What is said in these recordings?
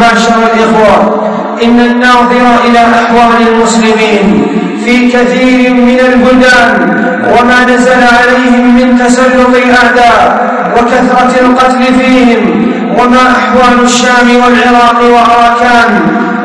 معشر الإخوة إن الناظر إلى أحوال المسلمين في كثير من البلدان وما نزل عليهم من تسلط الأعداء وكثرة القتل فيهم وما أحوال الشام والعراق وأراكان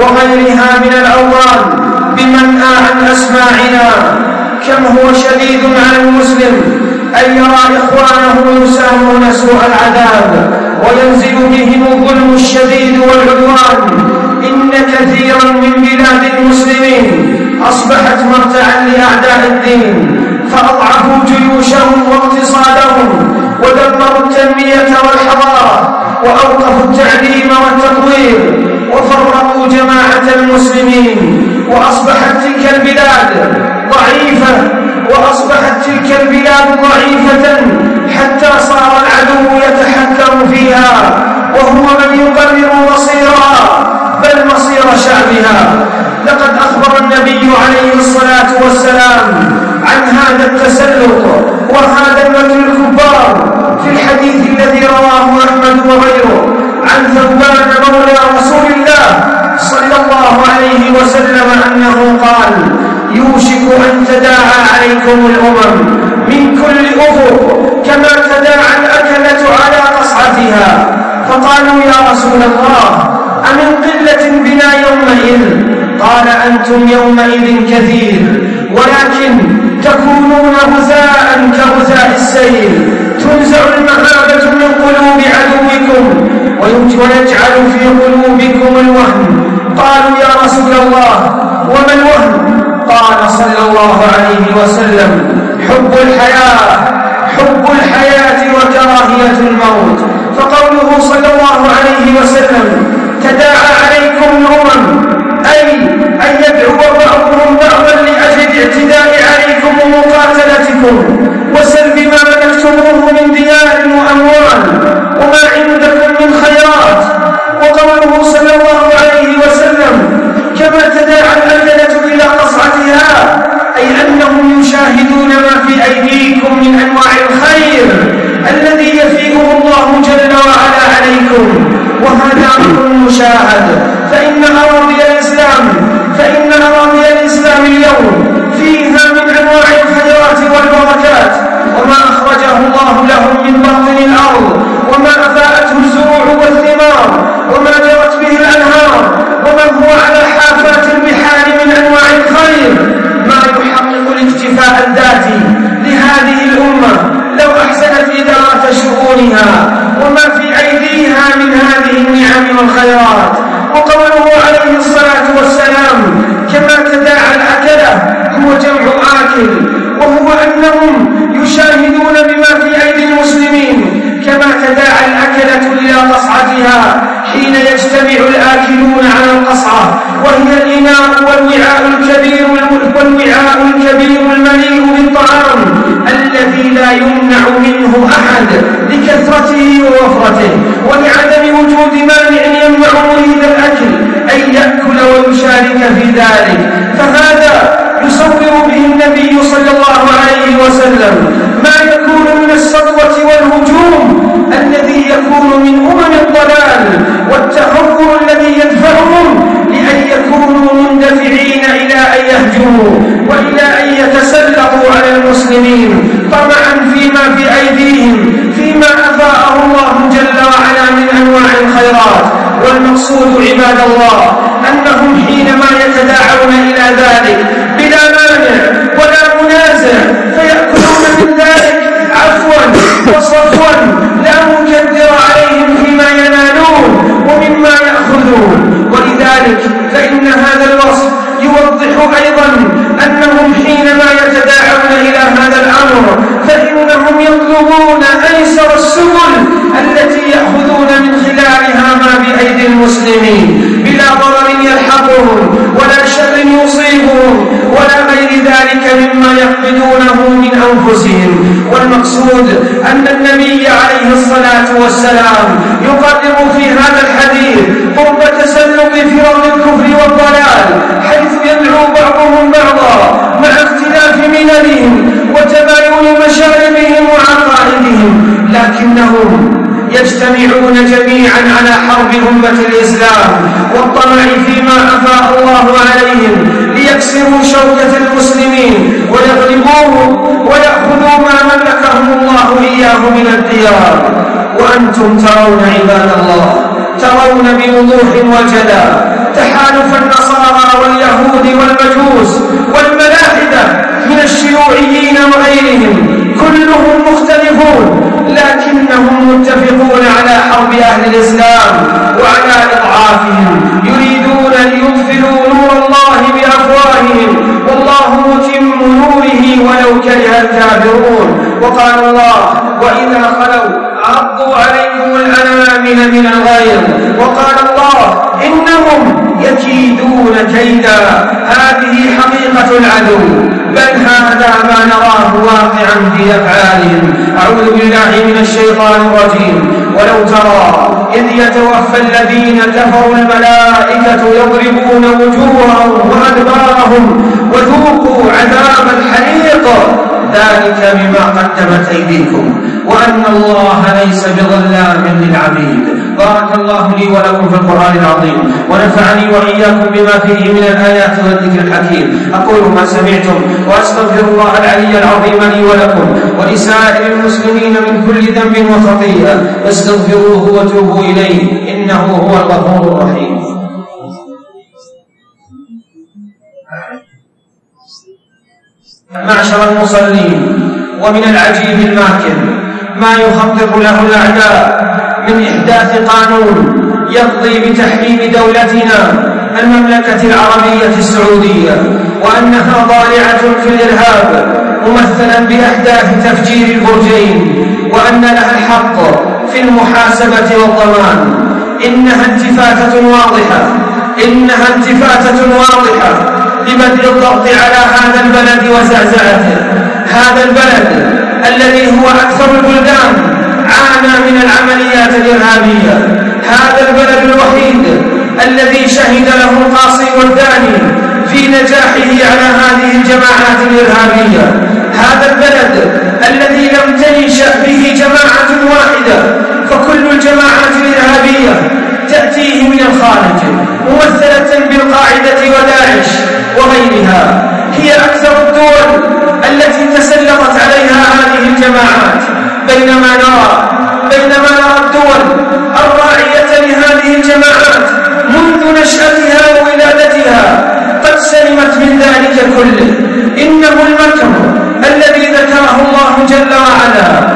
وغيرها من الأوطان بمن عن أسماعنا. كم هو شديد على المسلم أن يرى إخوانه يساومون سوء العذاب. وينزل بهم الظلم الشديد والعدوان إن كثيرا من بلاد المسلمين أصبحت مرتعا لأعداء الدين فأضعفوا جيوشهم واقتصادهم ودمروا التنمية والحضارة وأوقفوا التعليم والتطوير وفرقوا جماعة المسلمين وأصبحت تلك البلاد ضعيفة وأصبحت تلك البلاد ضعيفة حتى صار العدو يتحكم فيها وهو من يقرر مصيرها بل مصير شعبها. لقد أخبر النبي عليه الصلاة والسلام عن هذا التسلط وهذا المكر الكبار في الحديث الذي رواه أحمد وغيره عن ثوبان مولى رسول الله صلى الله عليه وسلم أنه قال يوشك أن تداعى عليكم الأمم من كل أفق كما تداعى الأكلة على قصعتها فقالوا يا رسول الله أمن قلة بنا يومئذ؟ قال أنتم يومئذ كثير ولكن تكونون غزاء كغزاء السيل تنزع المحابة من قلوب عدوكم ويجعل في قلوبكم الوهم قالوا يا رسول الله وما الوهم قال صلى الله عليه وسلم حب الحياة. حب الحياة وكراهية الموت. فقوله صلى الله عليه وسلم تداعى عليكم الأمم أي عليكم وهذا أمر مشاهد فإن أراضي الإسلام فإن أراضي الإسلام اليوم فيها من أنواع الخيرات والبركات. وما أخرجه الله لهم من باطن الأرض وما أفاءته الزروع والثمار وما جرت به الأنهار ومن هو على الخيرات وقوله عليه الصلاة والسلام كما تداعى الأكلة هو جمع آكل وهو أنهم يشاهدون بما في أيدي المسلمين كما تداعى الأكلة إلى قصعتها الذين يجتمع الآكلون على القصعة وهي الإناء والوعاء الكبير والوعاء الكبير المليء بالطعام الذي لا يمنع منه أحد لكثرته ووفرته ولعدم وجود مانع يمنع مريد الأكل أن يأكل ويشارك في ذلك. فهذا يصور به النبي صلى الله عليه وسلم ما يكون من السطوة والهجوم الذي يكون من عباد الله أنهم حينما يتداعون إلى ذلك والمقصود أن النبي عليه الصلاة والسلام يقرر في هذا الحديث قرب تسلق فرق الكفر والضلال حيث يدعو بعضهم بعضا مع اختلاف مللهم وتباين مشاربهم وعقائدهم لكنهم يجتمعون جميعا على حرب أمة الإسلام والطمع فيما أفاء الله عليهم يكسروا شوكة المسلمين ويغلبوهم ويأخذوا ما ملكهم الله إياه من الديار. وأنتم ترون عباد الله ترون بوضوح وجدا تحالف النصارى واليهود والمجوس والملائكة وقال الله إنهم يكيدون كيدا هذه حقيقة العدو. بل هذا ما نراه واقعا في أفعالهم. أعوذ بالله من الشيطان الرجيم. ولو ترى إذ يتوفى الذين كفروا الملائكة يضربون وجوههم وأدبارهم وذوقوا عذاب الحريق. ذلك بما قدمت أيديكم. وأن الله ليس بظلام للعبيد. بارك الله لي ولكم في القرآن العظيم ونفعني وإياكم بما فيه من الآيات والذكر الحكيم. أقول ما سمعتم وأستغفر الله العلي العظيم لي ولكم ولسائر المسلمين من كل ذنب وخطيئة. فاستغفروه وتوبوا إليه. إنه هو الغفور الرحيم. معشر المصلين ومن العجيب الماكر ما يخطط له الأعداء بإحداث قانون يقضي بتحريم دولتنا المملكة العربية السعودية وأنها ضارعة في الإرهاب ممثلا بأحداث تفجير البرجين وأن لها الحق في المحاسبة والضمان. إنها التفاتة واضحة إنها التفاتة واضحة لبدء الضغط على هذا البلد وزعزعته. هذا البلد الذي هو أكثر البلدان عانى من العمليات الإرهابية. هذا البلد الوحيد الذي شهد له القاصي والداني في نجاحه على هذه الجماعات الإرهابية. هذا البلد الذي لم تنش به جماعة واحدة فكل الجماعات الإرهابية تأتيه من الخارج ممثلة بالقاعدة وداعش وغيرها. هي أكثر الدول التي تسلطت عليها هذه الجماعات. بينما نرى بينما نرى الدول الراعية لهذه الجماعات منذ نشأتها وولادتها قد سلمت من ذلك كله. إنه المكر الذي ذكره الله جل وعلا.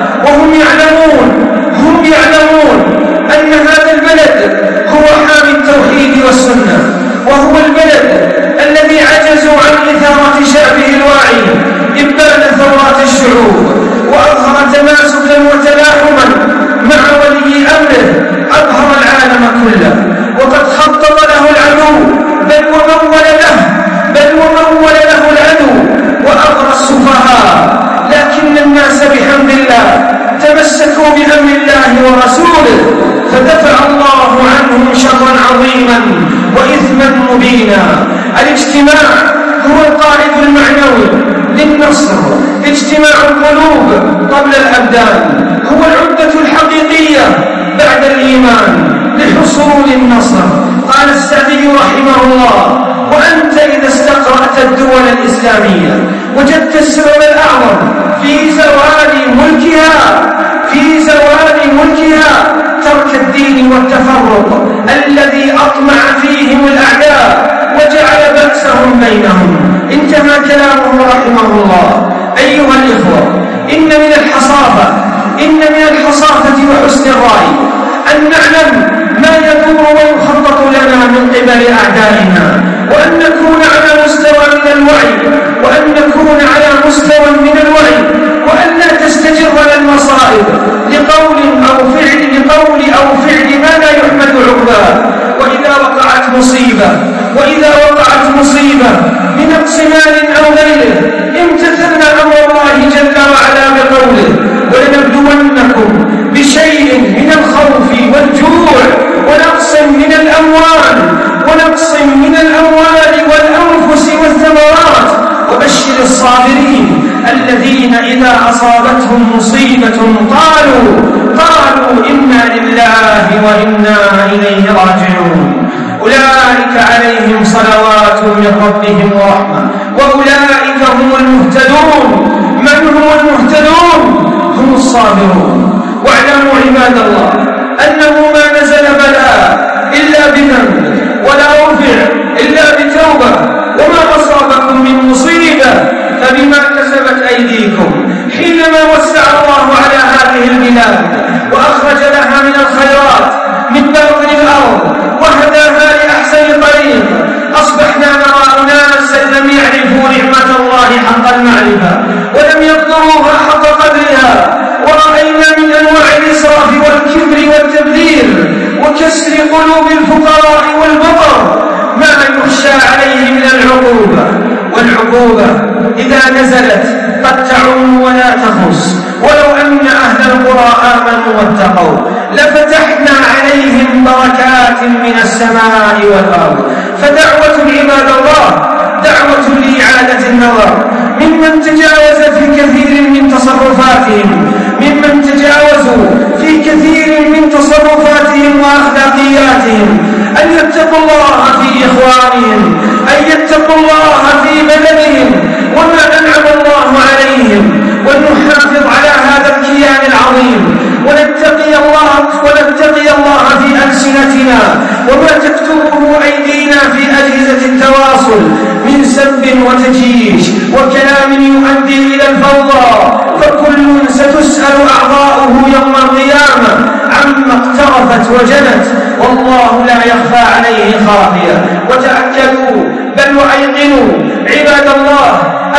الاجتماع هو القائد المعنوي للنصر. اجتماع القلوب قبل الأبدان هو العدة الحقيقية بعد الإيمان لحصول النصر. قال السعدي رحمه الله وأنت إذا استقرأت الدول الإسلامية وجدت السبب الأعظم في زوال ملكها في زوال ملكها ترك الدين والتفرق الذي أطمع فيهم الأعداء الله. أيها الإخوة إن من الحصافة إن من الحصافة وحسن الرأي أن نعلم ما يدور ويخطط لنا من قبل أعدائنا وأن نكون على مستوى من الوعي وأن نكون على مستوى من الوعي وأن لا تستجرنا المصائب لقول أو فعل لقول أو فعل ما لا يحمد عقباه. وإذا وقعت مصيبة وإذا وقعت مصيبة الذين إذا أصابتهم مصيبة قالوا قالوا إنا لله وإنا إليه راجعون. أولئك عليهم صلوات من ربهم ورحمة وأولئك هم المهتدون. من هم المهتدون؟ هم الصابرون. واعلموا عباد الله أنه ما نزل بلاء إلا بذنب. القلوب إذا نزلت قطعوا ولا تخص ولو أن أهل القرى آمنوا واتقوا لفتحنا عليهم بركات من السماء والأرض. فدعوة عباد الله دعوة لإعادة النظر. ممن تجاوز اتقوا الله في بلدهم وما أنعم الله عليهم ولنحافظ على هذا الكيان العظيم. ونتقي الله ونتقي الله في ألسنتنا وما تكتبه أيدينا في أجهزة التواصل من سب وتجيش وكلام يؤدي إلى الفوضى. فكل ستسأل أعضاؤه يوم القيامة عما اقترفت وجنت والله لا يخفى عليه خافية. وتأكدوا بل وأيقنوا. عباد الله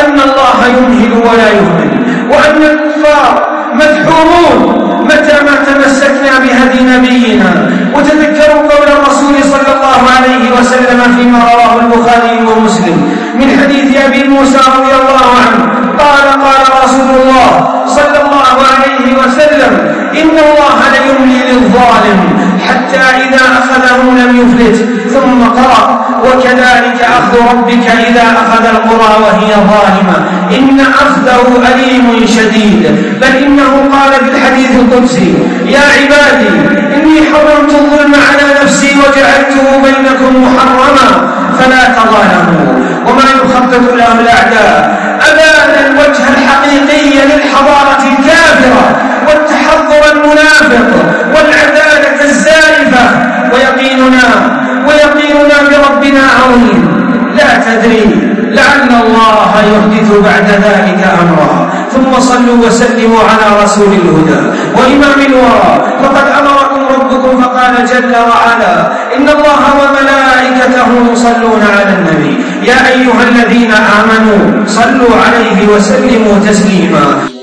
أن الله يمهل ولا يهمل. وأن الكفار مدحومون متى ما تمسكنا بهدي نبينا. وتذكروا قول الرسول صلى الله عليه وسلم فيما رواه البخاري ومسلم. من حديث أبي موسى رضي الله عنه قال قال رسول الله صلى الله عليه وسلم إن الله ليملي للظالم حتى إذا أخذه لم يفلت ثم قرأ وكذلك أخذ ربك إذا أخذ القرى وهي ظالمة. إن أخذه أليم شديد. بل إنه قال في الحديث القدسي يا عبادي إني حرمت الظلم على نفسي وجعلته بينكم محرما فلا تظالموا. وما يخطط له الأعداء. أبان الوجه الحقيقي للحضارة الكافرة والتحضر المنافق والعدالة الزائفة بعد ذلك أمرا. ثم صلوا وسلموا على رسول الهدى وإمام الورى. فقد أمركم ربكم فقال جل وعلا إن الله وملائكته يصلون على النبي. يا أيها الذين آمنوا صلوا عليه وسلموا تسليما.